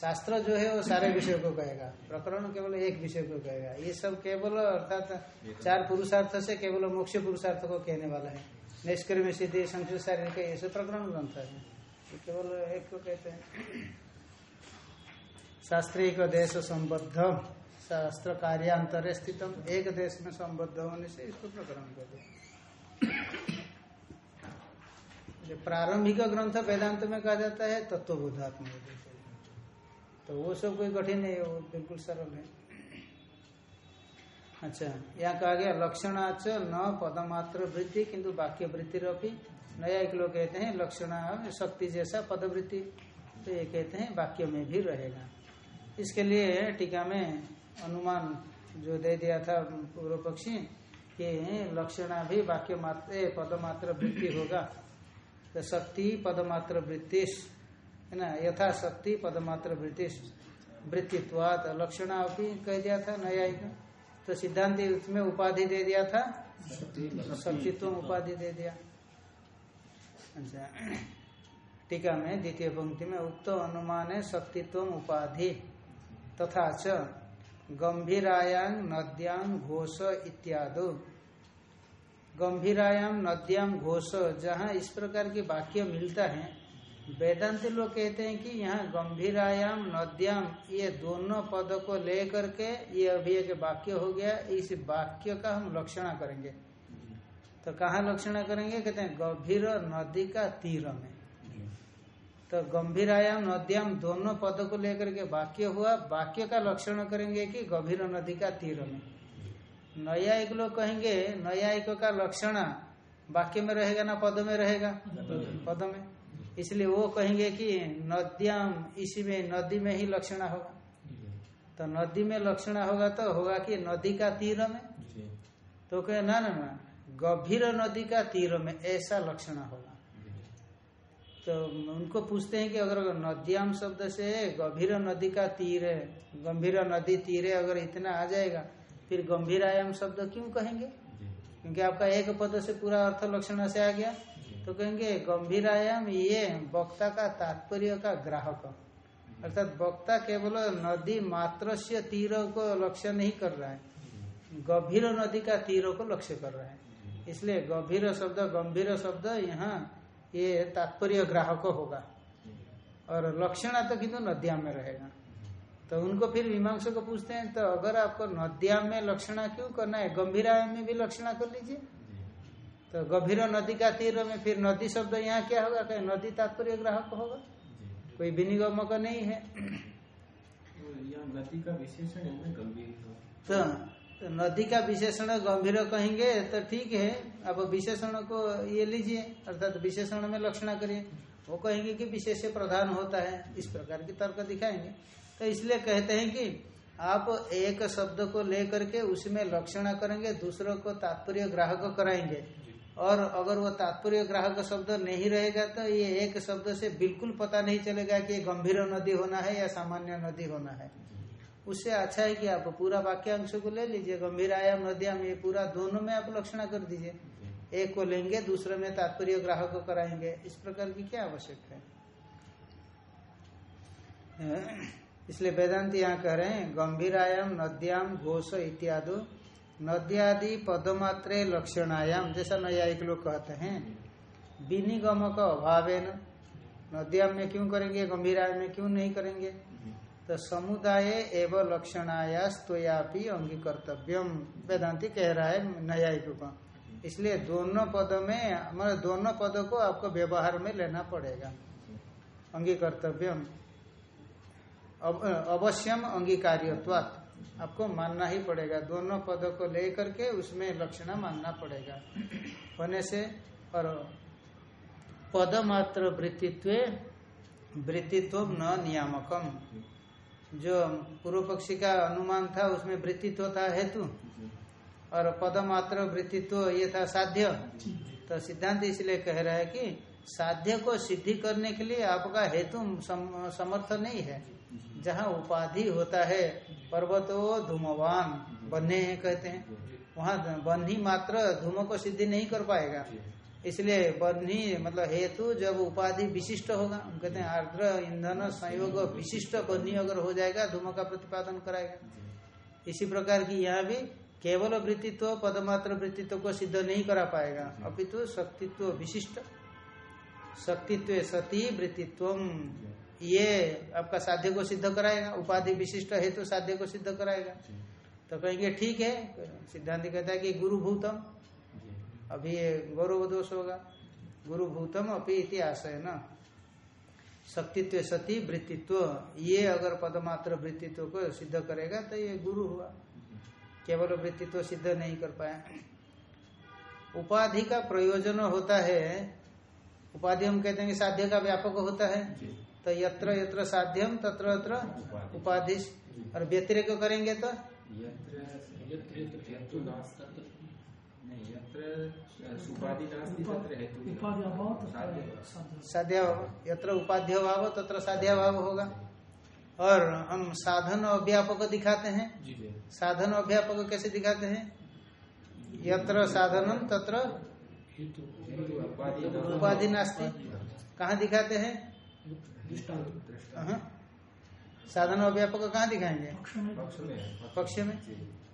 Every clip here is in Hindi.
शास्त्र जो है वो सारे विषय को कहेगा। प्रकरण केवल एक विषय को कहेगा। ये सब केवल अर्थात चार पुरुषार्थ से केवल मोक्ष पुरुषार्थ को कहने वाला है। निष्क्रिय में सिद्धि संक्षेप सारी का ये सब प्रकरण ग्रंथ है। केवल एक को कहते हैं। शास्त्रीय देश संबद्ध, शास्त्र कार्यांतरे स्थित एक देश में संबद्ध होने से इसको प्रकरण कहते हैं। प्रारंभिक ग्रंथ वेदांत में कहा जाता है, तत्वबोधात्म तो वो सब कोई कठिन नहीं है, वो बिल्कुल सरल है। अच्छा यहाँ कहा गया, लक्षणाच न पदमात्र वृत्ति, किंतु वाक्य वृत्ति रपी। नया एक लोग कहते हैं, लक्षणा शक्ति जैसा पदवृत्ति। तो ये कहते हैं, वाक्य में भी रहेगा। इसके लिए टीका में अनुमान जो दे दिया था पूर्व पक्षी, कि लक्षणा भी वाक्य मात्र, पदमात्र वृत्ति होगा। तो शक्ति पदमात्र वृत्तिश है ना यथा शक्ति पदमात्र वृत्तिश वृत्तित्वात लक्षण भी कह दिया था नया तो सिद्धांत उसमें उपाधि दे दिया था। शक्तित्व उपाधि दे दिया। अच्छा टीका में द्वितीय पंक्ति में उक्त अनुमान है शक्तित्व उपाधि तथा च गंभीरायां नद्यां घोष इत्यादि। गंभीरायाम नद्याम घोष जहाँ इस प्रकार की वाक्य मिलता है वेदांत लोग कहते हैं कि यहाँ गंभीरायाम नद्याम ये दोनों पद को ले करके ये अभी एक वाक्य हो गया। इस वाक्य का हम लक्षणा करेंगे। तो कहाँ लक्षणा करेंगे? कहते हैं गंभीर नदी का तीर में। तो गंभीरायाम नद्याम दोनों पद को लेकर के वाक्य हुआ। वाक्य का लक्षण करेंगे कि गंभीर नदी का तीर में। नया एक लोग कहेंगे नया एक का लक्षण वाक्य में रहेगा ना पद में रहेगा? पद में। इसलिए वो कहेंगे कि नद्याम इसी में नदी में ही लक्षणा होगा। तो नदी में लक्षणा होगा तो होगा कि नदी का तीर में? तो कहे ना ना ना गंभीर नदी का तीर में ऐसा लक्षणा होगा। तो उनको पूछते हैं कि अगर नद्याम शब्द से गंभीर नदी का तीर है गंभीर नदी तीर है अगर इतना आ जाएगा फिर गंभीर आयाम शब्द क्यों कहेंगे? क्योंकि आपका एक पद से पूरा अर्थ लक्षण से आ गया। तो कहेंगे गंभीर आयाम ये वक्ता का तात्पर्य का ग्राहक। अर्थात वक्ता केवल नदी मात्र से तीरों को लक्ष्य नहीं कर रहा है। गंभीर नदी का तीरों को लक्ष्य कर रहा है। इसलिए गंभीर शब्द गंभीर शब्द यहाँ ये तात्पर्य ग्राहक होगा। और लक्षणा तो किंतु नदिया में रहेगा। तो उनको फिर मीमांसा को पूछते हैं तो अगर आपको नद्याम में लक्षणा क्यों करना है? गंभीराय में भी लक्षणा कर लीजिए। तो गंभीर नदी का तीर में फिर नदी शब्द यहाँ क्या होगा? कहीं नदी तात्पर्य ग्राहक होगा। कोई विनिगम का नहीं है। नदी का विशेषण है गंभीर तो, तो नदी का विशेषण गंभीर कहेंगे तो ठीक है। अब विशेषण को ये लीजिए अर्थात विशेषण में लक्षणा करिए। वो कहेंगे कि विशेष प्रधान होता है। इस प्रकार की तर्क दिखाएँगे। तो इसलिए कहते हैं कि आप एक शब्द को लेकर के उसमें लक्षणा करेंगे दूसरों को तात्पर्य ग्राहक कराएँगे। और अगर वो तात्पर्य ग्राहक शब्द नहीं रहेगा तो ये एक शब्द से बिल्कुल पता नहीं चलेगा कि गंभीर नदी होना है या सामान्य नदी होना है। उससे अच्छा है कि आप पूरा वाक्यांश को ले लीजिए, गंभीर आयाम नदियाम ये पूरा दोनों में आप लक्षणा कर दीजिए। एक को लेंगे, दूसरे में तात्पर्य ग्राहक को कराएँगे। इस प्रकार की क्या आवश्यक है? इसलिए वेदांत यहाँ कह रहे हैं, गंभीर आयाम नद्याम घोष इत्यादि नद्यादि पदमात्रे लक्षणायाम, जैसा नयायिक लोग कहते हैं विनिगम का अभाव है न नद्याम में क्यों करेंगे, गंभीराय में क्यों नहीं करेंगे? तो समुदाय एवं लक्षणाया स्तोयापी अंगीकर्तव्यम। वेदांति कह रहा है न्यायिक का। इसलिए दोनों पदों में हमारे दोनों पदों को आपको व्यवहार में लेना पड़ेगा। अंगी अंगीकर्तव्यम अवश्यम अंगीकार्यत्वात्। आपको मानना ही पड़ेगा। दोनों पदों को लेकर के उसमें लक्षण मानना पड़ेगा। होने से और पद मात्र वृत्तित्व वृत्तित्व न नियामकम। जो पूर्व पक्षी का अनुमान था उसमें वृत्तित्व था हेतु। और पदमात्र वृत्तित्व ये था साध्य। तो सिद्धांत इसलिए कह रहा है कि साध्य को सिद्धि करने के लिए आपका हेतु सम, समर्थ नहीं है। जहाँ उपाधि होता है पर्वतो धूमवान बन्हे हैं कहते हैं। वहाँ बन्ही मात्र धूम को सिद्धि नहीं कर पाएगा। इसलिए बन्ही मतलब हेतु जब उपाधि विशिष्ट होगा हम कहते हैं आर्द्र ईंधन संयोग विशिष्ट बन्ही अगर हो जाएगा धूम का प्रतिपादन कराएगा। इसी प्रकार की यहाँ भी केवल वृत्तित्व पदमात्र वृत्तित्व को सिद्ध नहीं करा पाएगा। अपितु शक्तित्व विशिष्ट। शक्तित्व सती वृत्तित्व। ये आपका साध्य को सिद्ध कराएगा उपाधि विशिष्ट हेतु तो साध्य को सिद्ध कराएगा। तो कहेंगे ठीक है। सिद्धांत कहता है कि गुरु भूतम। अभी ये गौरव दोष होगा। गुरु भूतम अपनी इति आशय न शक्तित्व सती वृत्तित्व। ये अगर पदमात्र वृत्तित्व को सिद्ध करेगा तो ये गुरु हुआ। केवल वृत्तित्व सिद्ध नहीं कर पाया। उपाधि का प्रयोजन होता है। उपाधि हम कहते हैं कि साध्य का व्यापक होता है। तो यत्र यत्र साध्यम तत्र तत्र उपाधि और व्यतिरेक करेंगे तो? यत्र उपाध्य भाव तत्र साध्य भाव होगा। और हम साधन अभ्यापक दिखाते हैं। साधन अभ्यापक कैसे दिखाते हैं? यत्र साधनम तत्र उपाधि नास्ति। कहाँ दिखाते हैं। साधन अव्यापक कहाँ दिखाएँगे? पक्ष में। पक्ष में पक्ष में?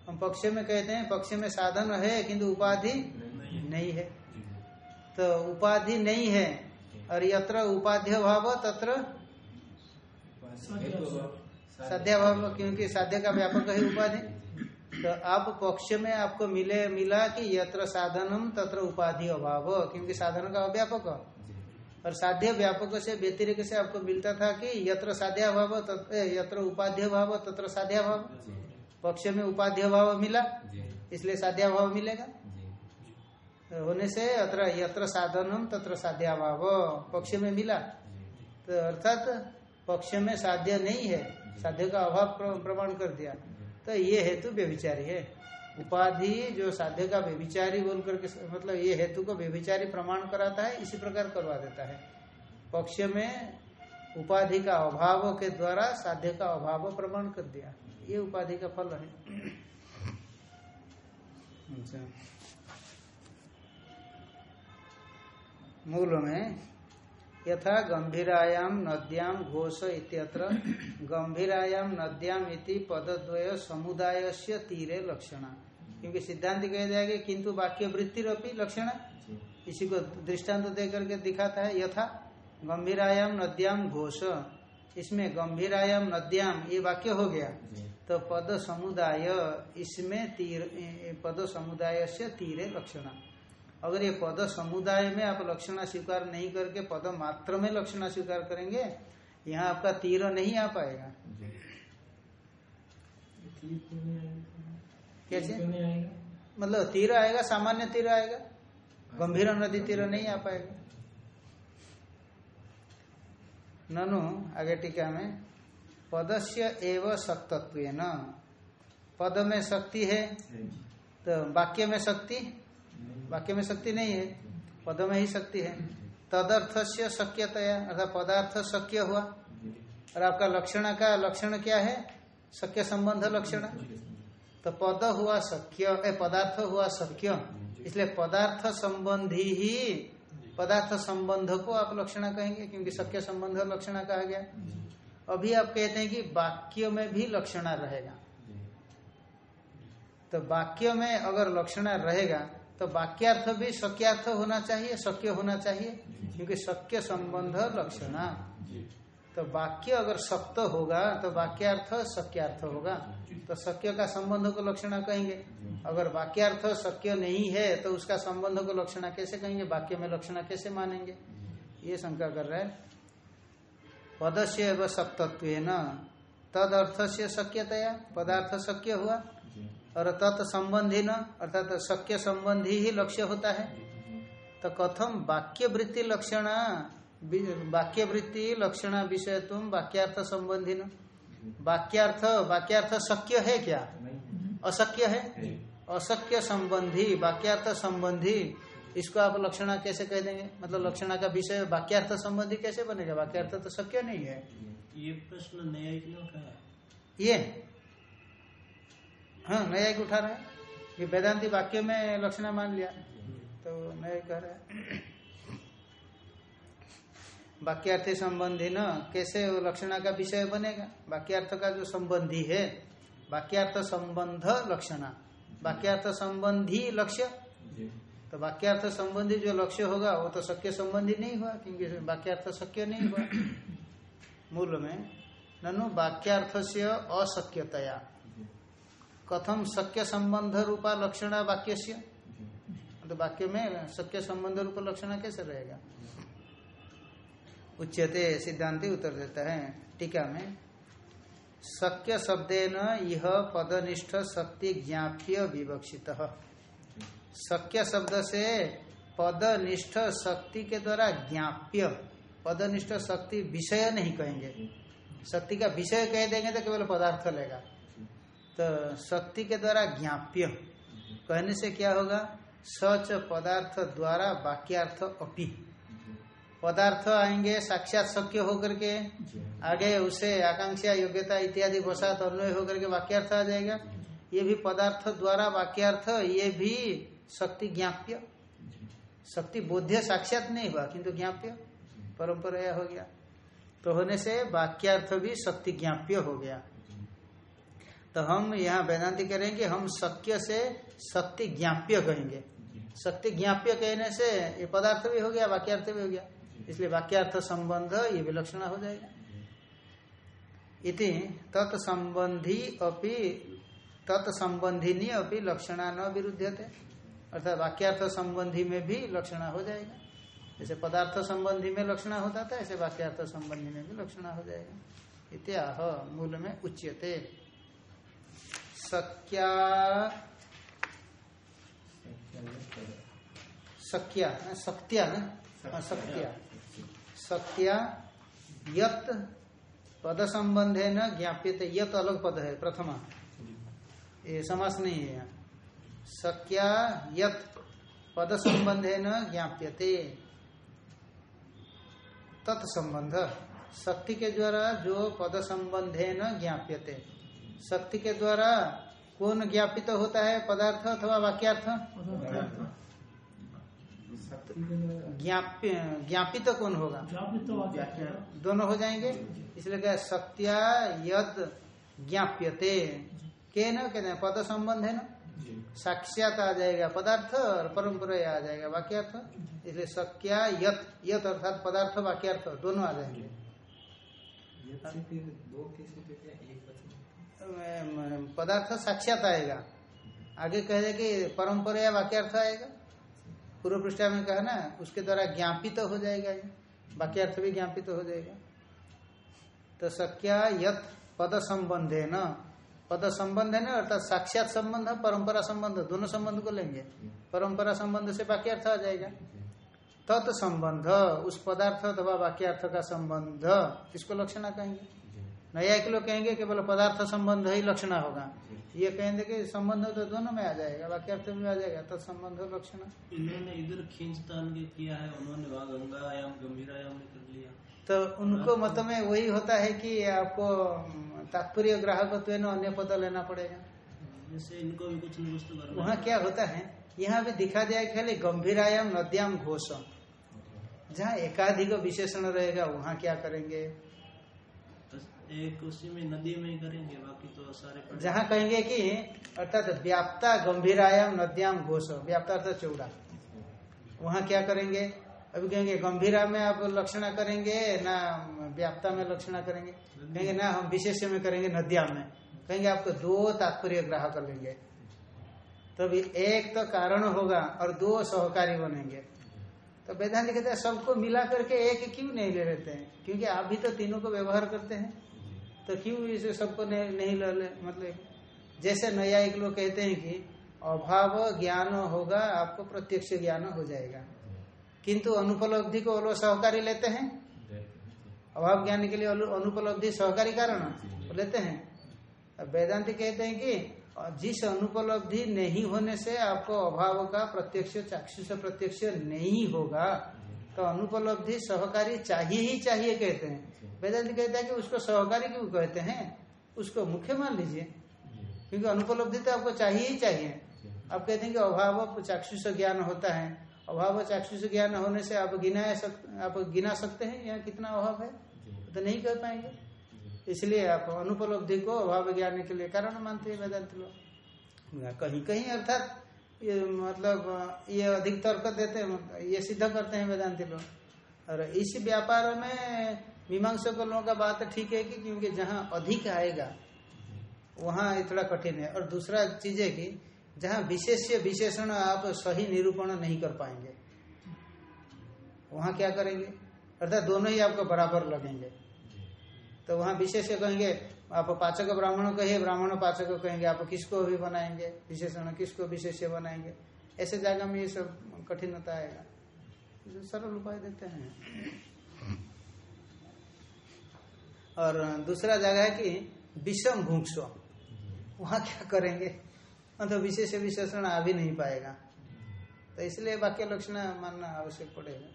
हम पक्ष में कहते हैं पक्ष में साधन है किंतु उपाधि नहीं है। तो उपाधि नहीं है और यत्र उपाध्य भाव तत्र साध्या भाव। क्योंकि साध्य का व्यापक है उपाधि। तो आप पक्ष में आपको मिले मिला कि यत्र साधनम तत्र उपाधि अभाव क्योंकि साधन का अव्यापक। और साध्य व्यापक से व्यतिरिक से आपको मिलता था कि यत्र साध्या भाव यत्र उपाध्य भाव तत्र साध्या भाव पक्ष में उपाध्य भाव मिला इसलिए साध्या भाव मिलेगा। होने से अत्र यत्र साधनम तत्र साध्या भाव पक्ष में मिला। तो अर्थात पक्ष में साध्य नहीं है। साध्य का अभाव प्रमाण कर दिया। तो ये हेतु व्यभिचारी है। उपाधि जो साध्य का व्यभिचारी बोल करके मतलब ये हेतु को व्यभिचारी प्रमाण कराता है, इसी प्रकार करवा देता है। पक्ष में उपाधि का अभाव के द्वारा साध्य का अभाव प्रमाण कर दिया। ये उपाधि का फल है। अच्छा। मूल में यथा गंभीरायाम नद्याम घोष इत्यत्र गंभीरायाम नद्याम इति पदद्वय समुदाय से तीरे लक्षणा। क्योंकि सिद्धांत कह जाएगा किंतु वाक्य वृत्तिरपी लक्षणा इसी को दृष्टांत दे करके दिखाता है यथा गंभीरायाम नद्याम घोष। इसमें गंभीरायाम नद्याम ये वाक्य हो गया। तो पद समुदाय इसमें तीर पद समुदाय से तीरे लक्षणा। अगर ये पद समुदाय में आप लक्षणा स्वीकार नहीं करके पद मात्र में लक्षणा स्वीकार करेंगे यहाँ आपका तीर नहीं आ पाएगा। कैसे? मतलब तीर आएगा सामान्य तीर आएगा? गंभीर नदी तीर नहीं आ पाएगा। ननु आगे टीका में पदस्य एव सत्तत्व न पद में शक्ति है तो वाक्य में शक्ति? वाक्य में शक्ति नहीं है। पद में ही शक्ति है। तदर्थ से शक्यतया अर्थात पदार्थ शक्य हुआ। और आपका लक्षण का लक्षण क्या है? शक्य संबंध लक्षण। तो पद हुआ ए पदार्थ हुआ शक्य इसलिए पदार्थ संबंधी ही पदार्थ संबंध को आप लक्षण कहेंगे क्योंकि शक्य संबंध लक्षण कहा गया। अभी आप कहते हैं कि वाक्य में भी लक्षणा रहेगा। तो वाक्य में अगर लक्षणा रहेगा तो वाक्यार्थ भी शक्यार्थ होना चाहिए शक्य होना चाहिए क्योंकि शक्य संबंध लक्षणा। तो वाक्य अगर सत्य होगा तो वाक्यार्थ शक्यार्थ होगा। तो शक्य का संबंध को लक्षणा कहेंगे। अगर वाक्यार्थ शक्य नहीं है तो उसका संबंध को लक्षणा कैसे कहेंगे? वाक्य में लक्षणा कैसे मानेंगे? ये शंका कर रहा है। पदस्य एवं सप्तत्व न तद अर्थ से शक्यतया पदार्थ शक्य हुआ। और तत् संबंधी न अर्थात शक्य संबंधी ही लक्ष्य होता है। तो कथम वाक्य वृत्ति लक्षण वाक्य वृत्ति लक्षण विषय तुम वाक्यार्थ संबंधी न वाक्यार्थ वाक्यार्थ शक्य है क्या? अशक्य है? अशक्य संबंधी वाक्यार्थ संबंधी इसको आप लक्षणा कैसे कह देंगे? मतलब लक्षणा का विषय वाक्यार्थ संबंधी कैसे बनेगा? वाक्यार्थ तो शक्य नहीं है। ये प्रश्न न्यायिक उठाया। ये? हाँ नया उठा रहे हैं। ये वेदांति वाक्य में लक्षणा मान लिया। तो नया कह रहे हैं। वाक्यार्थी संबंधी न कैसे लक्षणा का विषय बनेगा? वाक्यार्थ का जो संबंधी है वाक्यार्थ संबंध लक्षणा। वाक्यार्थ संबंधी लक्ष्य। तो वाक्यार्थ संबंधी जो लक्ष्य होगा वो तो शक्य संबंधी नहीं हुआ क्योंकि वाक्यार्थ शक्य नहीं हुआ। मूल में ननु वाक्यार्थ से अशक्यतया कथम शक्य संबंध रूपा लक्षण वाक्य से तो वाक्य में शक्य संबंध रूप लक्षण कैसे रहेगा? उच्यते सिद्धांति उत्तर देता है, टीका में। शक्य शब्देन यह पदनिष्ठ शक्ति ज्ञाप्य विवक्षित। शक्य शब्द से पदनिष्ठ शक्ति के द्वारा ज्ञाप्य, पदनिष्ठ शक्ति विषय नहीं कहेंगे। शक्ति का विषय कह देंगे तो केवल पदार्थ लेगा तो शक्ति के द्वारा ज्ञाप्य, कहने से क्या होगा? सच पदार्थ द्वारा वाक्यार्थ अपि। पदार्थ आएँगे साक्षात शक्य होकर के आगे उसे आकांक्षा योग्यता इत्यादि वसात अन्वय होकर के वाक्यार्थ आ जाएगा। ये भी पदार्थ द्वारा वाक्यार्थ ये भी शक्ति ज्ञाप्य। शक्ति बोध्य साक्षात नहीं हुआ किंतु ज्ञाप्य। परंपरा हो गया। तो होने से वाक्यार्थ भी शक्ति ज्ञाप्य हो गया। तो हम यहाँ वेदांति करेंगे हम शक्य से शक्ति ज्ञाप्य कहेंगे। शक्ति ज्ञाप्य कहने से ये पदार्थ भी हो गया वाक्यार्थ भी हो गया। इसलिए वाक्यार्थ संबंध ये विलक्षण हो जाएगा। इति तत्संबंधी अपि तत्संबंधिनी अपनी लक्षणा न विरुद्ध थे अर्थात वाक्यार्थ संबंधी में भी लक्षणा हो जाएगा। जैसे पदार्थ संबंधी में लक्षणा होता था ऐसे वाक्यार्थ संबंधी में भी लक्षणा हो जाएगा। इत्याह मूल में उच्यते। सत्या सत्या ना सत्या, यत पद संबंधे न ज्ञापित यत अलग पद है, प्रथमा। ये समास नहीं है सत्या, यत पद संबंधे न ज्ञाप्यते। तत्संबंध। शक्ति के द्वारा जो पद संबंधे न ज्ञाप्यते। शक्ति के द्वारा कौन ज्ञापित होता है, पदार्थ अथवा वाक्यार्थ? ज्ञाप्य ज्ञापित तो कौन होगा? दोनों हो जाएँगे? इसलिए क्या सत्या यद ज्ञाप्यते। के न? कहते हैं पद संबंध है ना? साक्षात आ जाएगा पदार्थ और परंपरा आ जाएगा वाक्यर्थ। इसलिए सत्या यत यत अर्थात पदार्थ वाक्यर्थ दोनों आ जाएँगे। पदार्थ साक्षात आएगा। आगे कह दे कि परंपरा या वाक्यार्थ आएगा। पूर्व पृष्ठा में कहा ना, उसके द्वारा ज्ञापित तो हो जाएगा ये। वाक्यार्थ भी ज्ञापित तो हो जाएगा। तो सख्या यत पद संबंध है न पद संबंध है ना अर्थात साक्षात संबंध, परंपरा संबंध, दोनों संबंध को लेंगे। परंपरा संबंध से बाकी अर्थ आ जाएगा। तत् संबंध, उस पदार्थ अथवा वाक्यार्थ का संबंध, इसको लक्षणा कहेंगे। नया एक लोग कहेंगे केवल पदार्थ संबंध ही लक्षण होगा। ये कहेंगे कि संबंध तो दोनों में आ जाएगा वाक्यार्थ में आ जाएगा तत्संबंध लक्षण। इन्होंने इधर खींचतान के किया है उन्होंने वहाँ गंगायाम गंभीरायाम में कर लिया। तो उनको मत में वही होता है कि आपको तात्पर्य ग्राहकत्व न अन्य पद लेना पड़ेगा। जैसे इनको भी कुछ तो करना वहाँ क्या होता है यहाँ भी दिखा दिया खाली गंभीरायाम नद्याम घोष जहाँ एकाधिक विशेषण रहेगा वहाँ क्या करेंगे? तो एक उसी में नदी में ही करेंगे, बाकी तो सारे जहाँ कहेंगे कि, अर्थात व्याप्ता गंभीरायाम नद्याम घोष, व्याप्ता अर्थात चौड़ा। वहाँ क्या करेंगे? अभी कहेंगे, गंभीरा में आप लक्षणा करेंगे, ना व्याप्ता में लक्षणा करेंगे। कहेंगे, ना हम विशेष में करेंगे, नद्या में। कहेंगे, आपको दो तात्पर्य ग्राह कर लेंगे तो भी एक तो कारण होगा और दो सहकारी बनेंगे। तो वेदांत कहते हैं, सबको मिला करके एक क्यों नहीं ले लेते हैं? क्योंकि आप भी तो तीनों को व्यवहार करते हैं। तो क्यों इसे सबको नहीं, नहीं मतलब जैसे नया एक लोग कहते हैं कि अभाव ज्ञान होगा आपको प्रत्यक्ष ज्ञान हो जाएगा। किंतु अनुपलब्धि को लोग सहकारी लेते हैं? अभाव ज्ञान के लिए अनुपलब्धि सहकारी कारण? लेते हैं। वेदांति कहते हैं कि जिस अनुपलब्धि नहीं होने से आपको अभाव का प्रत्यक्ष चाक्षुष प्रत्यक्ष नहीं होगा। तो अनुपलब्धि सहकारी चाहिए ही चाहिए कहते हैं। वेदांति कहता है कि उसको सहकारी क्यों कहते हैं? उसको मुख्य मान लीजिए। क्योंकि अनुपलब्धि तो आपको चाहिए ही चाहिए। आप कहते हैं कि अभाव चाक्षुष ज्ञान होता है। अभाव चाक्षुष ज्ञान होने से आप गिना सक, आप गिना सकते हैं? यहाँ कितना अभाव है? तो नहीं कह पाएँगे। इसलिए आप अनुपलब्धि को अभाव ज्ञान के लिए कारण मानते हैं वेदांत लोग। कहीं कहीं अर्थात ये मतलब ये अधिक तर्क देते हैं, ये सिद्ध करते हैं वेदांति लोग। और इस व्यापार में मीमांसक लोगों का बात ठीक है कि क्योंकि जहाँ अधिक आएगा, वहाँ ये थोड़ा कठिन है। और दूसरा चीज़ है कि जहाँ विशेष विशेषण आप सही निरूपण नहीं कर पाएँगे, वहाँ क्या करेंगे? अर्थात दोनों ही आपको बराबर लगेंगे। तो वहाँ विशेष कहेंगे आप पाचक ब्राह्मण कहिए ब्राह्मण पाचक कहेंगे, आप किसको भी बनाएँगे, विशेषण किसको विशेष्य बनाएँगे? ऐसे जगह में ये सब कठिनता आएगा। सरल उपाय देते हैं। और दूसरा जगह है कि विषम भूक्ष। वहाँ क्या करेंगे? मतलब विशेष विशेषण आ भी नहीं पाएगा। तो इसलिए वाक्य लक्षण मानना आवश्यक पड़ेगा।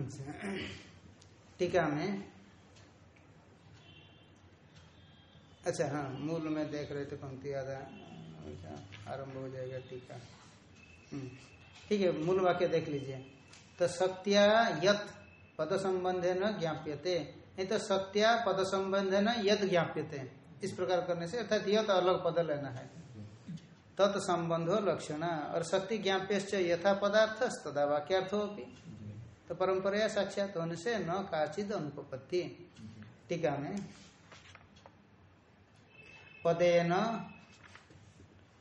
अच्छा टीका में अच्छा हाँ मूल में देख रहे थे पंक्ति आधा अच्छा, आरंभ हो जाएगा टीका हम्म, ठीक है मूल वाक्य देख लीजिए। तो सत्या यत पद संबंध न ज्ञाप्यते। नहीं तो सत्या पद संबंध न यद ज्ञाप्यते। इस प्रकार करने से अर्थात यत अलग पद लेना है। तत् संबंधो लक्षण। और शक्ति ज्ञाप्य यथा पदार्थ तदा वाक्यार्थो भी तो परंपरा साक्षात होने से न काचिद अनुपत्ति टीका में पदेन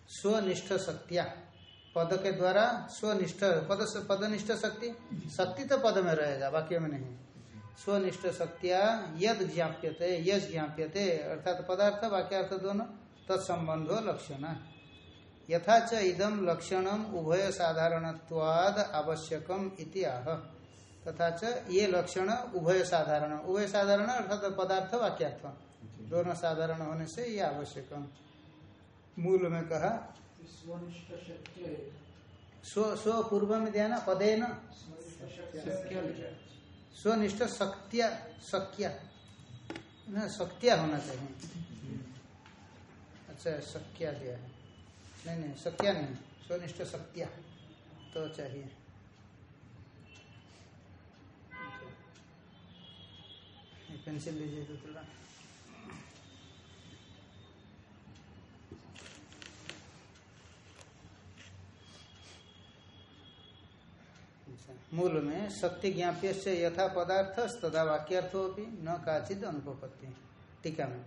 स्वनिष्ठ शक्तिया। पद के द्वारा स्वनिष्ठ, पद पदनिष्ठ शक्ति? शक्ति तो पद में रहेगा, वाक्य में नहीं। स्वनिष्ठ शक्तिया यद ज्ञाप्यते यश ज्ञाप्यते, अर्थात पदार्थ, वाक्यार्थ दोनों, तत्संबंधो लक्षण। यथा च इदम लक्षणम उभय साधारणत्वाद आवश्यकम इति आह। तथा च ये लक्षण उभय साधारण उभय साधारण अर्थात पदार्थ, वाक्यार्थ। दोनों साधारण होने से ये आवश्यक मूल में कहा, स्व पूर्व में दिया ना पदे न स्वनिष्ठ शक्तिया शक्या शक्तिया होना चाहिए। अच्छा शक्या दिया है। नहीं नहीं शक्या नहीं, स्वनिष्ठ शक्तिया तो चाहिए। पेंसिल लीजिए तो थोड़ा। मूल में शक्ति ज्ञाप्य से यथा पदार्थ तथा वाक्यर्थो भी न काचित अनुपत्ति टीका में।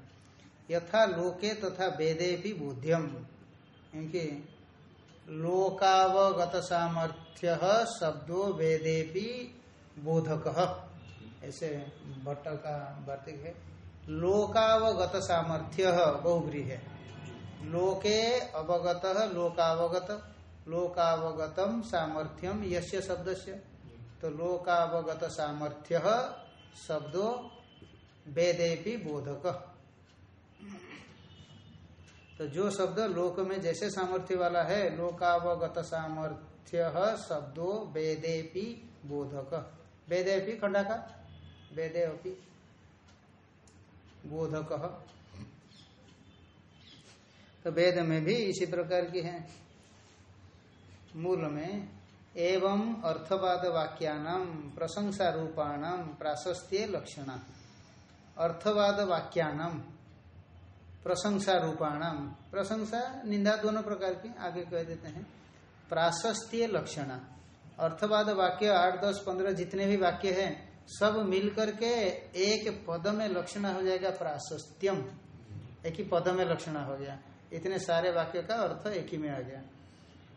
यथा लोके तथा वेदे भी बोध्यम। क्योंकि लोकावगत सामर्थ्य शब्दों वेदे भी बोधक। ऐसे भट्ट का वार्तिक है। लोकावगत सामर्थ्य बहुब्री है लोके अवगत, लोकावगत लोकावगतम सामर्थ्यम यश शब्द से तो लोकावगत सामर्थ्य शब्दो वेदेपि बोधक। तो जो शब्द लोक में जैसे सामर्थ्य वाला है, लोकावगत सामर्थ्य शब्दो वेदेपि बोधक। वेदेपि खंडाका वेदे बोधक। तो वेद में भी इसी प्रकार की है। मूल में एवं अर्थवाद वाक्यानाम प्रशंसा रूपाणाम प्राशस्त्य लक्षण। अर्थवाद वाक्यानाम प्रशंसा रूपाणाम प्रशंसा निंदा दोनों प्रकार की आगे कह देते हैं। प्राशस्त्य लक्षण। अर्थवाद वाक्य आठ, दस, पंद्रह जितने भी वाक्य हैं, सब मिल करके एक पद में लक्षण हो जाएगा प्राशस्त्यम। एक ही पद में लक्षण हो गया। इतने सारे वाक्य का अर्थ एक ही में आ गया।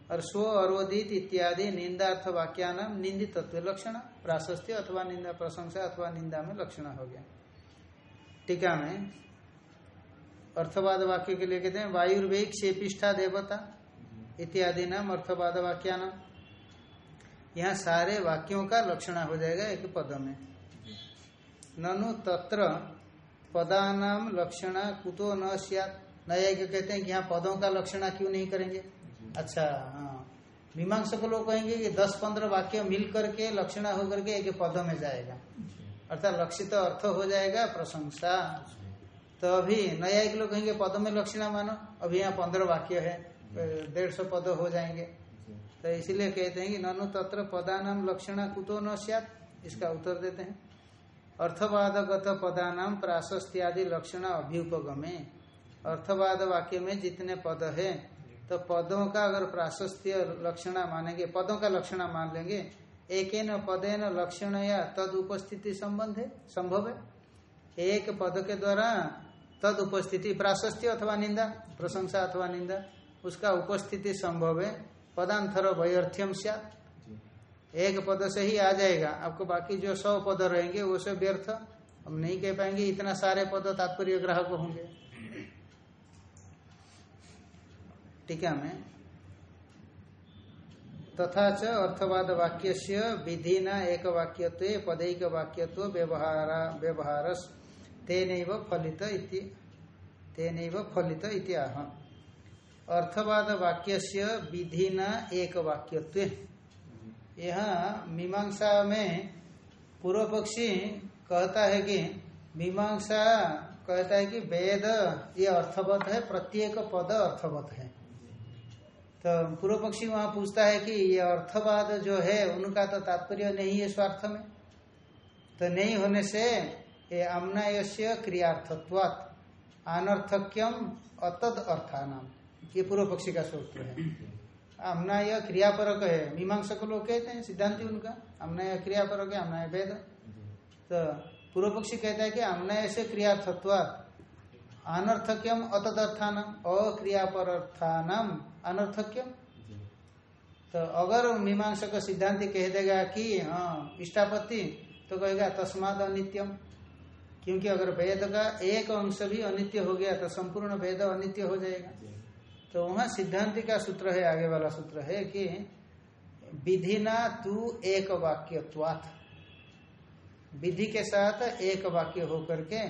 और स्व अरोदित इत्यादि निंदार्थ वाक्यानाम निंदित तत्व लक्षण, प्राशस्त्य अथवा निंदा प्रशंसा अथवा निंदा में लक्षण हो गया। टीका में अर्थवाद वाक्य के लिए कहते हैं वायुर्वेग से पिष्ठा देवता इत्यादि नाम अर्थवाद वाक्यानाम। यहाँ सारे वाक्यों का लक्षण हो जाएगा एक पद में। ननु तत्र पदानाम लक्षणा कुतो न सियात। नया कहते हैं कि यहाँ पदों का लक्षणा क्यों नहीं करेंगे? अच्छा हाँ। मीमांसक लोग कहेंगे कि दस पंद्रह वाक्य मिल करके लक्षणा होकर के एक पद में जाएगा। अर्थात लक्षित अर्थ हो जाएगा प्रशंसा। तो अभी नया एक लोग कहेंगे पद में लक्षणा मानो। अभी यहाँ पंद्रह वाक्य है डेढ़ सौ पद हो जाएँगे। तो इसीलिए कहते हैं कि ननु तत्र पदानाम लक्षणा कुतो न सियात। इसका उत्तर देते हैं। अर्थवादगत पदानाम प्राशस्त्यादि लक्षण अभ्युपगमे। अर्थवाद वाक्य में जितने पद है तो पदों का अगर प्राशस्त्य लक्षणा मानेंगे पदों का लक्षणा मान लेंगे एक न पदेन लक्षण या तद उपस्थिति संबंध है संभव है? एक पद के द्वारा तद उपस्थिति प्राशस्त्य अथवा निंदा प्रशंसा अथवा निंदा उसका उपस्थिति संभव है पदांतर वैर्थ्यम एक पद से ही आ जाएगा आपको बाकी जो सौ पद रहेंगे वो सब व्यर्थ। हम नहीं कह पाएँगे इतना सारे पद तात्पर्य ग्राहक होंगे। टीका में, तथा च अर्थवाद वाक्य से विधि न एक वाक्यत्व पदैक वाक्यत्व व्यवहार तेन फलित तेन फलित इत्याह। अर्थवाद वाक्य से विधि न एक वाक्यत्व यहाँ मीमांसा में पूर्व पक्षी कहता है कि मीमांसा कहता है कि वेद ये अर्थवत है, प्रत्येक पद अर्थवत है। तो पूर्व पक्षी वहाँ पूछता है कि ये अर्थवाद जो है, उनका तो तात्पर्य नहीं है स्वार्थ में। तो नहीं होने से ये अमनाय से क्रियार्थत्वात्, अनर्थक्यम अतद अर्थानाम। ये पूर्व पक्षी का सूत्र है। अमनाय क्रियापरक है, मीमांसक लोग कहते हैं, सिद्धांति उनका। अमनाय क्रियापरक है अमनाय वेद तो पूर्व पक्षी कहता है कि अमनाय से क्रियार्थत्वात्, अनर्थक्यम अतदर्थानम अक्रियापरर्थानम। अनर्थक्यम तो अगर मीमांसा का सिद्धांत कह देगा कि हाँ इष्टापत्ति तो कहेगा तस्माद अनित्यम। क्योंकि अगर वेद का एक अंश भी अनित्य हो गया तो संपूर्ण वेद अनित्य हो जाएगा। तो वहाँ सिद्धांति का सूत्र है आगे वाला सूत्र है कि विधिना तू एक वाक्यत्वात्। विधि के साथ एक वाक्य होकर के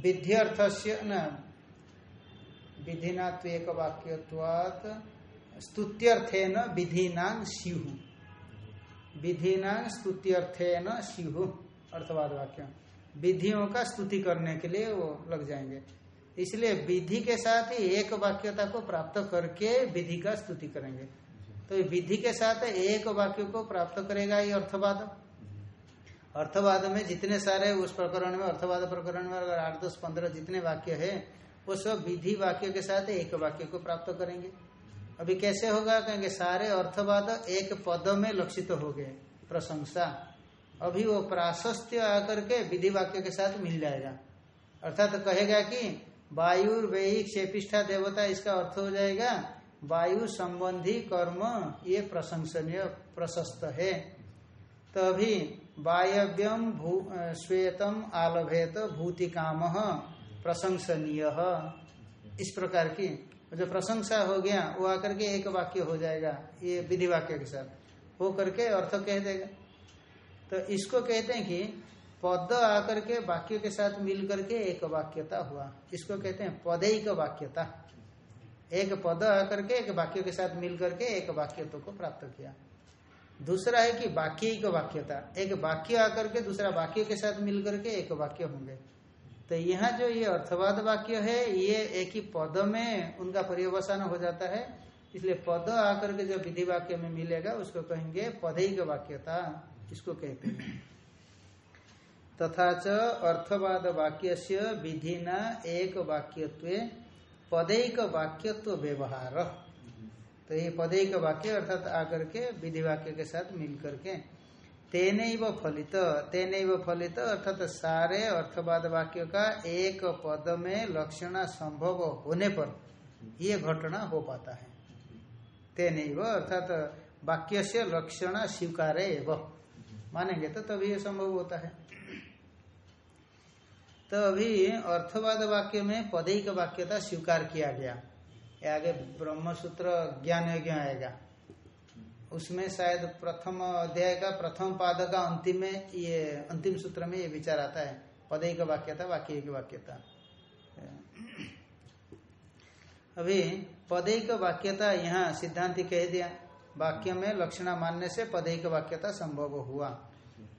विध्यर्थ से न विधिना एक वाक्यवात स्तुत्यर्थेन विधिनांग स्यु विधिनांग स्तुत्यर्थेन स्यु अर्थवाद वाक्य। विधियों का स्तुति करने के लिए वो लग जाएँगे। इसलिए विधि के साथ ही एक वाक्यता को प्राप्त करके विधि का स्तुति करेंगे। तो विधि के साथ एक वाक्य को प्राप्त करेगा ये अर्थवाद। अर्थवाद में जितने सारे उस प्रकरण में, अर्थवाद प्रकरण में अगर आठ, दस, पंद्रह जितने वाक्य है वो सब विधि वाक्य के साथ एक वाक्य को प्राप्त करेंगे। अभी कैसे होगा? कहेंगे, सारे अर्थवाद एक पद में लक्षित हो गए। प्रशंसा। अभी वो प्राशस्त्य आकर के विधि वाक्य के साथ मिल जाएगा। अर्थात तो कहेगा कि वायु वेही क्षेपिष्ठा देवता, इसका अर्थ हो जाएगा, वायु संबंधी कर्म, ये प्रशंसनीय, प्रशस्त है। तो अभी वायव्यम भू श्वेतम आलभेत भूति काम प्रशंसनीय। इस प्रकार की जो प्रशंसा हो गया, वो आकर के एक वाक्य हो जाएगा, ये विधि वाक्य के साथ। हो करके अर्थ कह देगा। तो इसको कहते हैं कि पद आकर के वाक्य के साथ मिल करके एक वाक्यता हुआ। इसको कहते हैं पदैक वाक्यता। एक पद आकर के एक वाक्य के साथ मिल करके एक वाक्यत्व को प्राप्त किया। दूसरा है कि वाक्य वाक्यता। एक वाक्य आकर के दूसरा वाक्य के साथ मिल करके एक वाक्य होंगे। तो यहाँ जो ये अर्थवाद वाक्य है, ये एक ही पद में उनका पर्यवसान हो जाता है। इसलिए पद आकर के जो विधि वाक्य में मिलेगा, उसको कहेंगे पदैक वाक्यता, इसको कहते हैं। तथा च अर्थवाद वाक्य से विधि न एक वाक्यत्व पदैक वाक्यत्व व्यवहार। तो ये पदैक वाक्य अर्थात आकर के विधि वाक्य के साथ मिल करके तेन फलित तेन फलित, अर्थात सारे अर्थवाद वाक्य का एक पद में लक्षण संभव होने पर ये घटना हो पाता है। तेन अर्थात वाक्य से लक्षण स्वीकार मानेंगे तो तभी यह संभव होता है। तो अभी अर्थवाद वाक्य में पदैक वाक्यता स्वीकार किया गया। आगे ब्रह्म सूत्र ज्ञान यज्ञ आएगा। उसमें शायद प्रथम अध्याय का प्रथम पाद का अंतिम में ये अंतिम सूत्र में ये विचार आता है। पदे का वाक्यता वाक्य की वाक्यता अभी पदैक वाक्यता यहाँ सिद्धांति कह दिया, वाक्य में लक्षणा मानने से पदैक वाक्यता संभव हुआ।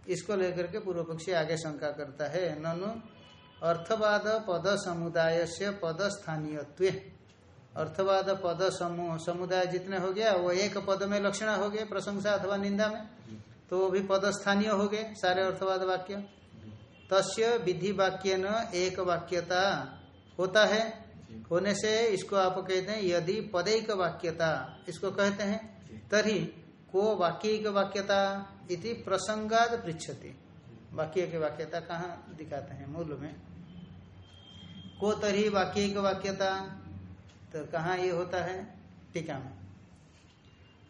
इसको लेकर के पूर्व पक्षी आगे शंका करता है, ननु, अर्थवाद पद समुदाय से पद स्थानीयत्व। अर्थवाद पद समूह, समुदाय जितने हो गया, वो एक पद में लक्षण हो गए, प्रशंसा अथवा निंदा में। तो वो भी पद स्थानीय हो गए, सारे अर्थवाद वाक्य। तस्य विधि वाक्य न एक वाक्यता होता है। होने से इसको आप कहते हैं यदि पदैक वाक्यता। इसको कहते हैं, तरी को वाक्य वाक्यता इति प्रसंगाद पृछति वाक्य की वाक्यता कहाँ दिखाते हैं मूल में? को तरी वाक्य वाक्यता तो कहाँ ये होता है? टीका में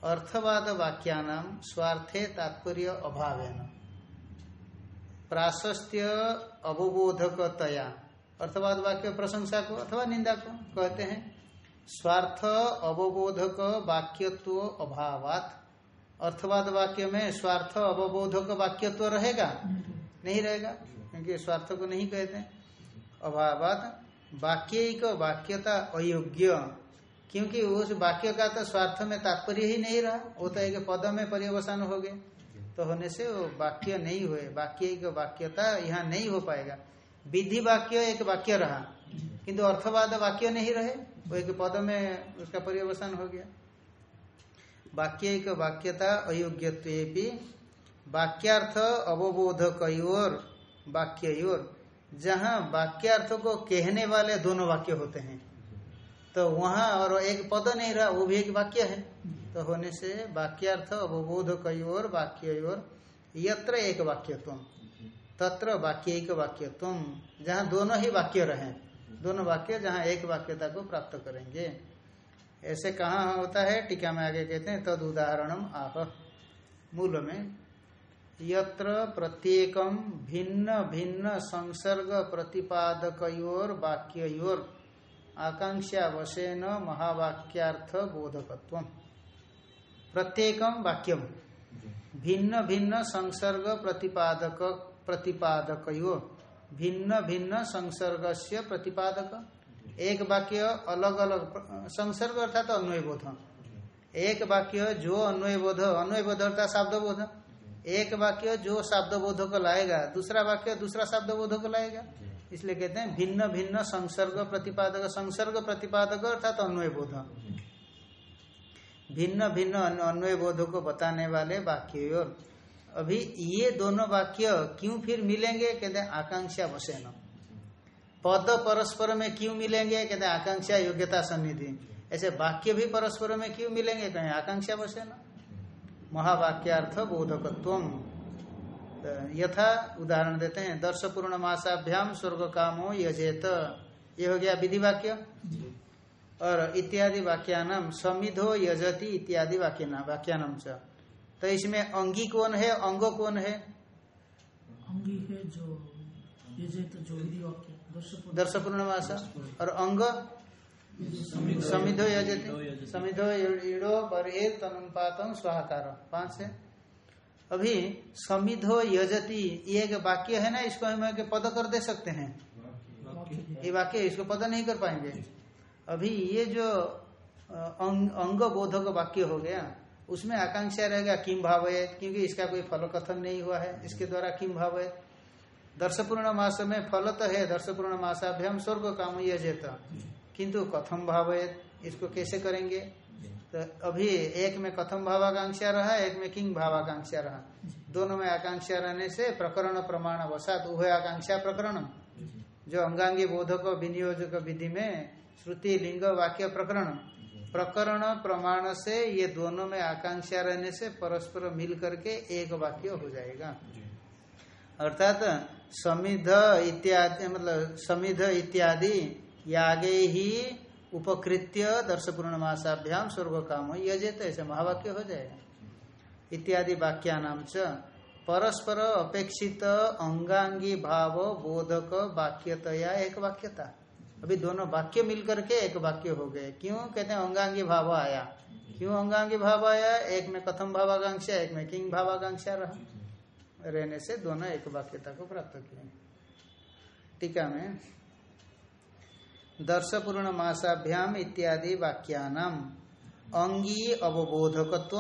अर्थवाद वाक्यानाम स्वार्थे तात्पर्य अभाव प्राशस्त्य अवबोधकतया। अर्थवाद वाक्य प्रशंसा को अथवा निंदा को कहते हैं। स्वार्थ अवबोधक वाक्यत्व अभावात। अर्थवाद वाक्य में स्वार्थ अवबोधक वाक्यत्व रहेगा? नहीं रहेगा क्योंकि स्वार्थ को नहीं कहते। अभावात। वाक्य वाक्यता अयोग्य। क्योंकि उस वाक्य का तो स्वार्थ में तात्पर्य ही नहीं रहा, वो तो एक पद में पर्यवसान हो गए तो होने से वो वाक्य नहीं हुए, वाक्य वाक्यता यहाँ नहीं हो पाएगा। विधि वाक्य एक वाक्य रहा, किंतु अर्थवाद वाक्य नहीं रहे, वो एक पद में उसका पर्यवसान हो गया। वाक्य वाक्यता अयोग्य वाक्यार्थ अवबोध कयोर वाक्य जहाँ वाक्यार्थ को कहने वाले दोनों वाक्य होते हैं। तो वहाँ और एक पद नहीं रहा, वो भी एक वाक्य है। तो होने से वाक्यार्थ अवबोध कयोर वाक्य यत्र एक वाक्य तुम तत्र वाक्य एक वाक्य तुम जहाँ दोनों ही वाक्य रहे। दोनों वाक्य जहाँ एक वाक्यता को प्राप्त करेंगे। ऐसे कहा होता है? टीका में आगे कहते हैं तद उदाहरणम आह। मूल में यत्र प्रत्येकम भिन्न भिन्न संसर्ग प्रतिपादकोर वाक्योर आकांक्षा वशेन महावाक्यार्थ बोधकत्व प्रत्येकम वाक्यम। भिन्न भिन्न संसर्ग प्रतिपादक प्रतिपादक भिन्न भिन्न संसर्ग से प्रतिपादक। एक वाक्य अलग अलग संसर्ग अर्थात अन्वय बोध एक वाक्य जो अन्वय बोध अन्वय बोध अर्थात शब्द बोध एक वाक्य जो शब्द बोध को लाएगा दूसरा वाक्य दूसरा शब्द बोध को लाएगा। इसलिए कहते हैं भिन्न भिन्न संसर्ग प्रतिपादक संसर्ग प्रतिपादक अर्थात अन्वय बोध। भिन्न भिन्न अन्वय बोध को बताने वाले वाक्य। अभी ये दोनों वाक्य क्यों फिर मिलेंगे? कहते हैं आकांक्षा वसेन पद परस्पर में क्यों मिलेंगे? कहते हैं आकांक्षा योग्यता सन्निधि। ऐसे वाक्य भी परस्पर में क्यों मिलेंगे? कहें आकांक्षा वसेन महावाक्यार्थ बोधकत्व यथा उदाहरण देते हैं दर्श पूर्ण मासाभ्याम स्वर्ग कामो यजेत। ये हो गया विधि वाक्य और इत्यादि वाक्यानाम समिधो यजति इत्यादि वाक्यानाम च। तो इसमें अंगी कौन है अंग कौन है? अंगी है जो ये तो जो विधि वाक्य दर्श पूर्णमास और अंग? समिधो यजति। समिधो ईड़ो बरहे तनुपातम स्वाहाकार। पाँच है अभी समिधो यजति ये एक वाक्य है ना इसको हम पद कर दे सकते हैं। ये वाक्य इसको पद नहीं कर पाएँगे। अभी ये जो अंग बोधक वाक्य हो गया उसमें आकांक्षा रहेगा किम भावे क्योंकि इसका कोई फल कथन नहीं हुआ है। इसके द्वारा किम भावे दर्शपूर्ण मास में फल तो है दर्शपूर्ण मासाभ्यम स्वर्ग काम यजेत। किंतु कथम भाव इसको कैसे करेंगे? तो अभी एक में कथम भावाकांक्षा रहा एक में किंग भावाकांक्षा रहा। दोनों में आकांक्षा रहने से प्रकरण प्रमाण वसात उभय आकांक्षा प्रकरण। जो अंगांगी बोधक विनियोजक विधि में श्रुति लिंग वाक्य प्रकरण। प्रकरण प्रमाण से ये दोनों में आकांक्षा रहने से परस्पर मिल करके एक वाक्य हो जाएगा। अर्थात समिध इत्यादि मतलब समिध इत्यादि यागे ही उपकृत्य दर्श पूर्णमासाभ्याम स्वर्ग काम यजेत, ऐसे महावाक्य हो जाएगा इत्यादि वाक्यानाम च, परस्पर अपेक्षित अंगांगी भाव बोधक वाक्यतया एक वाक्यता। अभी दोनों वाक्य मिलकर के एक वाक्य हो गए। क्यों? कहते हैं, अंगांगी भाव आया। क्यों अंगांगी भाव आया? एक में कथम भावाकांक्षा, एक में किंग भावाकांक्षा रहा। रहने से दोनों एक वाक्यता को प्राप्त किए। टीका में दर्शपूर्ण मासाभ्याम इत्यादि वाक्यानाम अंगी अवबोधकत्व।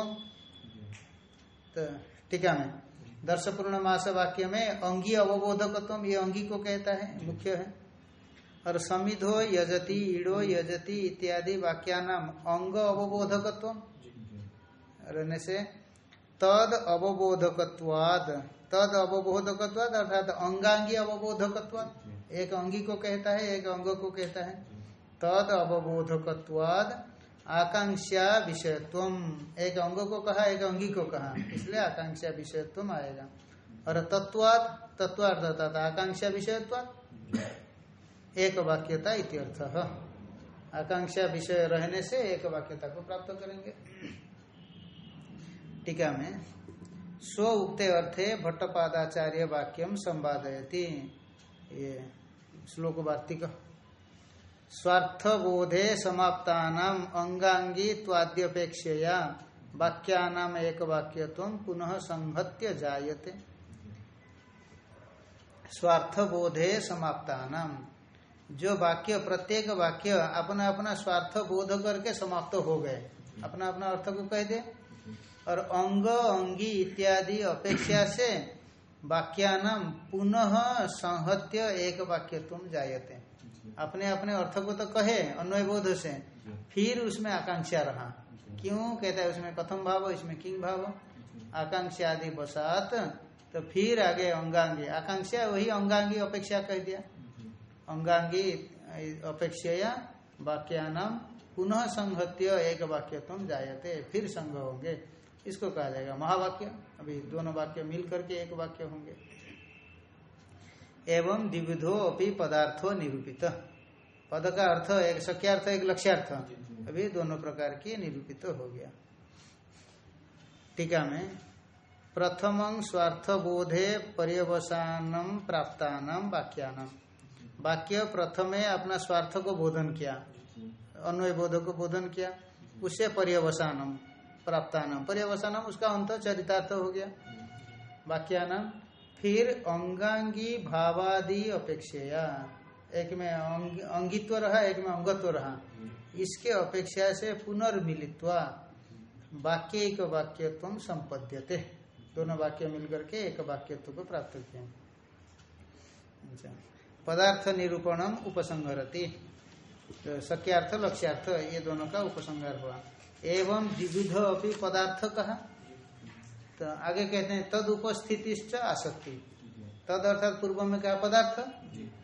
तो टीका में दर्शपूर्ण मास वाक्य में अंगी अवबोधकत्व ये अंगी को कहता है, मुख्य है। और समिधो यजति ईड़ो यजति इत्यादि वाक्यानाम अंग अवबोधकत्व रहने से तद अवबोधकत्वाद। तद अवबोधकत्वाद अर्थात अंगांगी अवबोधकत्वाद। एक अंगी को कहता है, एक अंग को कहता है। तद अवबोधकवाद आकांक्षा विषयत्व। एक अंग को कहा, एक अंगी को कहा। इसलिए आकांक्षा विषयत्व आएगा। और तत्वाद अर्थात आकांक्षा विषयत्वाद। एक वाक्यता इत्यर्थ आकांक्षा विषय रहने से एक वाक्यता को प्राप्त करेंगे। टीका में, स्व उक्ते अर्थे भट्टपादाचार्य वाक्यम संवादयती। ये श्लोक वार्तिक। स्वार्थ बोधे समाप्तानाम अंगांगी त्वाद्यपेक्षया वाक्यानाम एक वाक्यत्व पुनः संहत्य जायते। स्वार्थ बोधे समाप्तानाम। जो वाक्य, प्रत्येक वाक्य अपना अपना स्वार्थ बोध करके समाप्त हो गए। अपना अपना अर्थ को कह दे। और अंग, अंगी इत्यादि अपेक्षा से वाक्यानाम पुनः संहत्य एक वाक्य तुम जायते। अपने अपने अर्थ को तो कहे अन्वय बोध से फिर उसमें आकांक्षा रहा। क्यों कहता है उसमें कथम भाव इसमें किंग भाव? आकांक्षा आदि बसात तो फिर आगे अंगांगी। आकांक्षा वही अंगांगी अपेक्षा कह दिया। अंगांगी अपेक्षा वाक्यानाम पुनः संहत्य एक वाक्य तुम जायते। फिर संग होंगे। इसको कहा जाएगा महावाक्य। अभी दोनों वाक्य मिल करके एक वाक्य होंगे। एवं द्विविधो अपनी पदार्थो निरूपित। पद का अर्थ एक सख्यार्थ एक लक्ष्यार्थ। अभी दोनों प्रकार की निरूपित हो गया। टीका में प्रथम स्वार्थ बोधे पर्यवसानम प्राप्तानाम वाक्यानाम वाक्य प्रथमे अपना स्वार्थ को बोधन किया। अन्वय बोध को बोधन किया। उससे पर्यवसानम प्राप्तानम पर्यवसानम उसका अंत चरितार्थ हो गया। वाक्यानाम फिर अंगांगी भावादि अपेक्षा एक में अंग, अंगित्व रहा एक में अंगत्व रहा। इसके अपेक्षा से पुनर्मिलित्वा वाक्य एक वाक्यत्व संपद्यते। दोनों वाक्य मिलकर के एक वाक्यत्व को प्राप्त किया। अच्छा। पदार्थ निरूपणम उपसंहरती। तो सत्यार्थ लक्ष्यार्थ ये दोनों का उपसंहार हुआ। एवं द्विविध अपनी पदार्थ कहा तो आगे कहते हैं तद उपस्थिति आसक्ति। तद अर्थात पूर्व में क्या पदार्थ?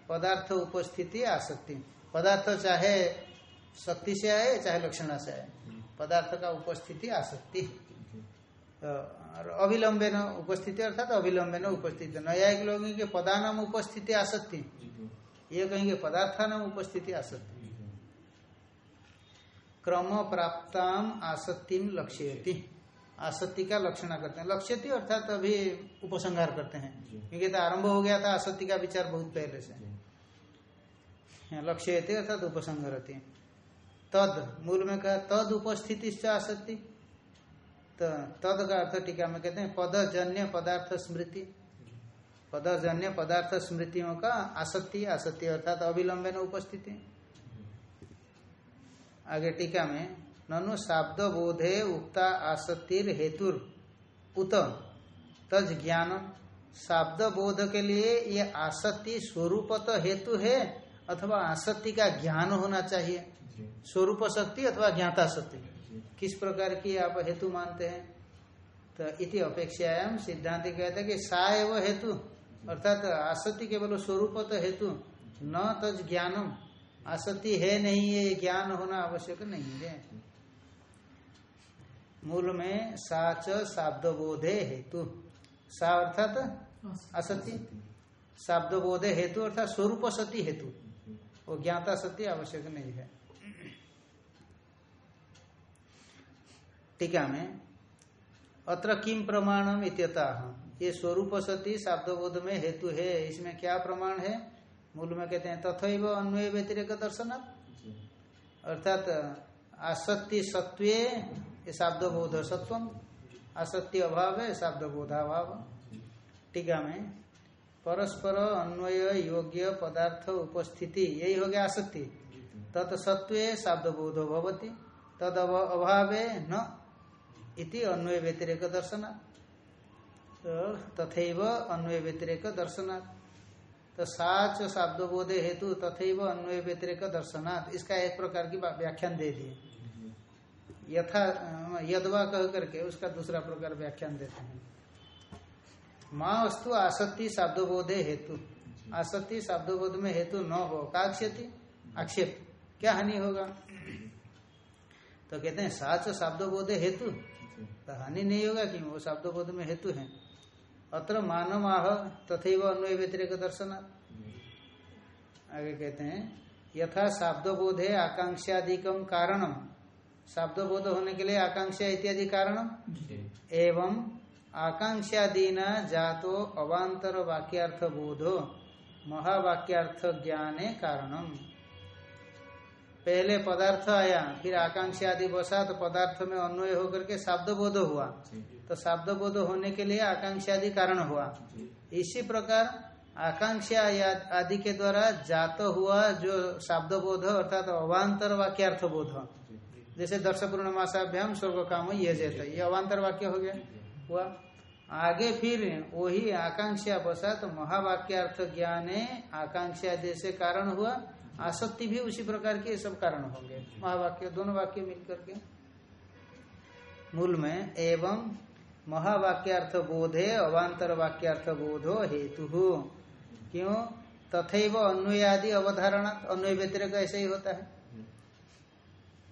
पदार्थ उपस्थिति आसक्ति। पदार्थ चाहे शक्ति से आए चाहे लक्षणा से आए पदार्थ का उपस्थिति आसक्ति। तो और अविलंबे न उपस्थिति अर्थात अविलंबे न उपस्थिति। न्यायिक लोग पदानाम उपस्थिति आसक्ति। ये कहेंगे पदार्थानाम उपस्थिति आसक्ति। क्रम प्राप्ताम आसक्तिम लक्ष्यति। आसक्ति का लक्षण करते हैं। लक्ष्यति अर्थात अभी उपसंहार करते हैं। क्योंकि तो आरंभ हो गया था आसक्ति का विचार बहुत पहले से। लक्ष्यति अर्थात उपसंहरती। तद मूल में कहा तद उपस्थिति आसक्ति। तो तद का अर्थ टीका में कहते हैं पदजन्य पदार्थ स्मृति। पदजन्य पदार्थ स्मृतियों का आसक्ति आसक्ति अर्थात अविलंबन उपस्थिति। आगे टीका में ननु शाब्द बोधे उक्ता आसक्तिर हेतुर उत तज ज्ञान। शाब्द बोध के लिए ये आसक्ति स्वरूपत हेतु है अथवा आसक्ति का ज्ञान होना चाहिए? स्वरूप शक्ति अथवा ज्ञाता शक्ति? किस प्रकार की आप हेतु मानते हैं? तो इति अपेक्षायाम सिद्धांत कहते हैं कि सा एव हेतु अर्थात आसक्ति केवल स्वरूप तो हेतु न तज ज्ञानम। आसक्ति है नहीं ये ज्ञान होना आवश्यक नहीं है। मूल में साच शाब्द बोधे हेतु। सा अर्थात असत्य। शाब्द बोधे हेतु अर्थात स्वरूप सती हेतु। वो ज्ञाता सत्य आवश्यक नहीं है। टीका में अत्र किम प्रमाणम इत्यता। ये स्वरूप सती शाब्दबोध में हेतु है इसमें क्या प्रमाण है? मूल में कहते हैं तथा अन्वय व्यतिरेक दर्शन अर्थात आसक्ति सत्वे शाब्द बोध सत्वम आसक्ति अभाव है शाब्द बोधाभाव टीका में परस्पर अन्वय योग्य पदार्थ उपस्थिति यही हो गया आसक्ति। तत्सत्व शाब्द बोधो भवती तद अभाव न इति अन्वय व्यतिरेक दर्शना तो तथैव अन्वय व्यतिरेक दर्शनात् तो साच शाब्द बोधे हेतु तथैव अन्वय व्यतिरेक दर्शनात्। इसका एक प्रकार की व्याख्यान दे दिए। यथा यदवा कह करके उसका दूसरा प्रकार व्याख्यान देते हैं। माँ वस्तु आसक्ति शाब्द बोधे हेतु आसक्ति शाब्द बोध में हेतु न हो काक्षति आक्षेप। क्या हानि होगा? तो कहते हैं साच शाब्द बोधे हेतु तो हानि नहीं होगा क्यों वो शाब्द बोध में हेतु है? अत्र मानव आह तथे अन्वय व्यतिरिक दर्शन। आगे कहते हैं यथा शाब्द बोधे आकांक्षादिकम कारणम शाब्द बोध होने के लिए आकांक्षा इत्यादि कारणम एवं आकांक्षादीना जातो अवांतर वाक्यार्थ बोधो महावाक्यार्थ ज्ञाने कारणम पहले पदार्थ आया फिर आकांक्षा आदि बसा तो पदार्थ में अन्वय होकर के शाब्द बोध हुआ तो शाब्द बोध होने के लिए आकांक्षा आदि कारण हुआ। इसी प्रकार आकांक्षा आदि के द्वारा जात हुआ जो शाब्द बोध अर्थात तो अवान्तर वाक्यार्थ बोध जैसे दर्श पूर्णमासाभ्याम स्वर्ग काम ये जैसा ये अवान्तर वाक्य हो गया। हुआ। आगे फिर वही आकांक्षा बसा तो महावाक्यार्थ ज्ञाने आकांक्षा जैसे कारण हुआ। आसक्ति भी उसी प्रकार के सब कारण होंगे। महावाक्य, दोनों वाक्य मिलकर के। मूल में, एवं महावाक्यार्थ बोधे अवान्तर वाक्यार्थ बोधो हेतु। क्यों? तथैव अन्वय आदि अवधारणा, अन्वय व्यतिरक ऐसे ही होता है।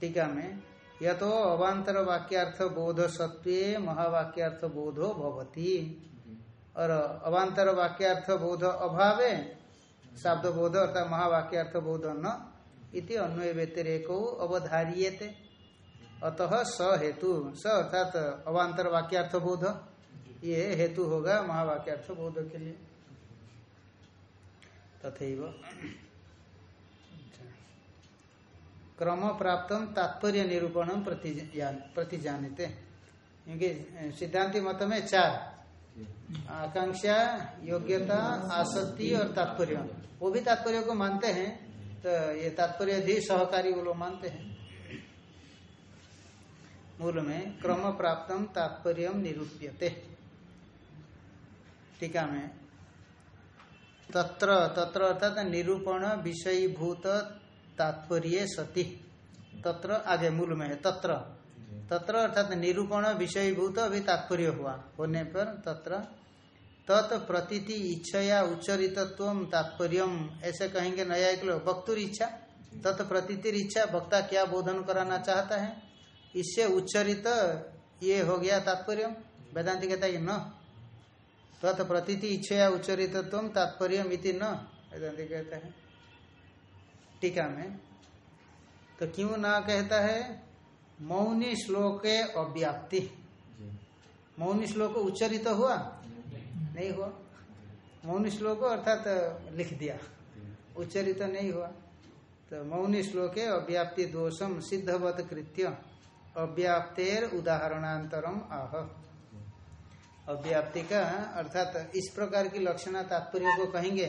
टीका में यह तो अवान्तर वाक्यार्थ बोध सत्व महावाक्यार्थ बोधो भवती। और अवान्तर वाक्यार्थ बोध अभावे शब्द बोध अर्थात महावाक्यार्थ बोध न इति अन्वय व्यतिरेक अवधारियते। अतः स हेतु, स अर्थात अवान्तर वाक्यार्थ बोध ये हेतु होगा महावाक्यार्थ बोध के लिए। तथैव। क्रम प्राप्त तात्पर्य निरूपण प्रति जानते क्योंकि सिद्धांति मत में चार आकांक्षा, योग्यता, आसक्ति और तात्पर्य। वो भी तात्पर्य को मानते हैं तो ये तात्पर्य भी सहकारी वो लोग मानते हैं। मूल में, क्रम प्राप्त तात्पर्य निरूप्यते। टीका में, तत्र तत्र अर्थात निरूपण, विषयीभूत, तात्पर्य, सती। तत्र आगे मूल में है, तत्र। तत्र अर्थात निरूपण विषयीभूत अभी तात्पर्य हुआ। होने पर तत्र तत् प्रतीति इच्छया उच्चरितत्व तात्पर्य, ऐसे कहेंगे नया एक लोग वक्तुर इच्छा। तत् प्रतीति इच्छा वक्ता क्या बोधन कराना चाहता है? इससे उच्चरित ये हो गया तात्पर्य। वेदांति कहता है न। तत् प्रतीति इच्छया उच्चरितत्व तात्पर्य मिति न। वेदांति कहता है। टीका में। तो क्यों ना कहता है? मौनी श्लोके अव्याप्ति। मौनी श्लोक उच्चरित तो हुआ? नहीं हुआ। मौनी श्लोक अर्थात लिख दिया। उच्चरित तो नहीं हुआ। तो मौनी श्लोके अव्याप्ति दोषम सिद्धवत कृत्य अव्याप्तेर उदाहरणांतरम आह। अव्याप्ति का अर्थात इस प्रकार की लक्षण तात्पर्य को कहेंगे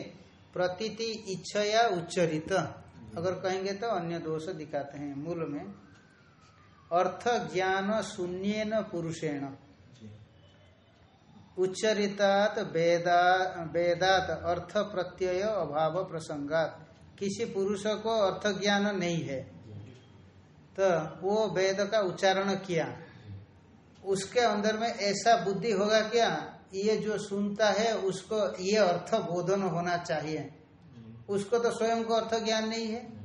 प्रतीति इच्छया उच्चरित। अगर कहेंगे तो अन्य दोष दिखाते हैं मूल में। अर्थ ज्ञान शून्य न पुरुषेण उच्चरितात वेदा वेदात अर्थ प्रत्यय अभाव प्रसंगात। किसी पुरुष को अर्थ ज्ञान नहीं है। तो वो वेद का उच्चारण किया। उसके अंदर में ऐसा बुद्धि होगा क्या? ये जो सुनता है उसको ये अर्थ बोधन होना चाहिए। उसको तो स्वयं को अर्थ ज्ञान नहीं है।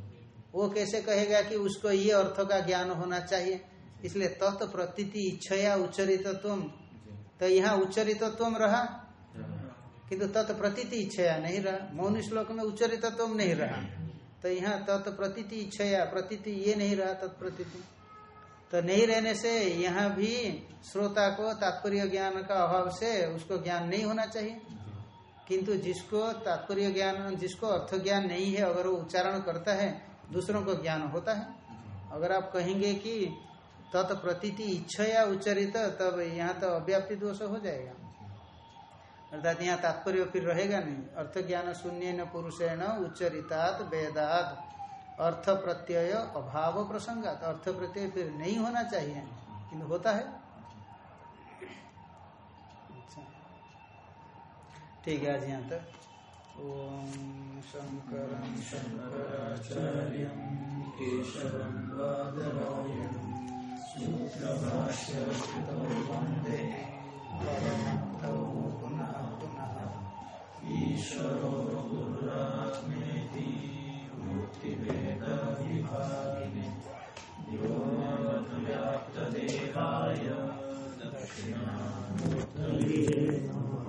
वो कैसे कहेगा कि उसको ये अर्थ का ज्ञान होना चाहिए? इसलिए तत् प्रतीति इच्छया उच्चरित तुम तो यहाँ उच्चरित तुम रहा? किंतु तत् प्रतीति इच्छया नहीं रहा। मौन श्लोक में उच्चरित तुम नहीं रहा। तो यहाँ तत् प्रतीति इच्छया, प्रतीति ये नहीं रहा तत्प्रतीति तो नहीं रहने से यहाँ भी श्रोता को तात्पर्य ज्ञान का अभाव से उसको ज्ञान नहीं होना चाहिए। किंतु जिसको तात्पर्य ज्ञान, जिसको अर्थ ज्ञान नहीं है, अगर वो उच्चारण करता है दूसरों को ज्ञान होता है। अगर आप कहेंगे कि तत्प्रतीति इच्छया उच्चरित, तब यहाँ तो अव्याप्ति दोष हो जाएगा। अर्थात यहाँ तात्पर्य फिर रहेगा नहीं। अर्थ ज्ञान शून्य न पुरुषेण उच्चरितात वेदात। अर्थ प्रत्यय अभाव प्रसंगात। अर्थ प्रत्यय फिर नहीं होना चाहिए, किंतु होता है। अच्छा। ठीक है, आज यहाँ तक। ॐ शङ्करं शङ्कराचार्यं केशवं वादरायणं सूत्रभाष्यकृतो वंदे परमन्तौ पुनः पुनः ईश्वरो गुरुरात्मेति मुक्तिवेदविभागिनि यो व्याप्तदेहाय दक्षिणामूर्तये नमः।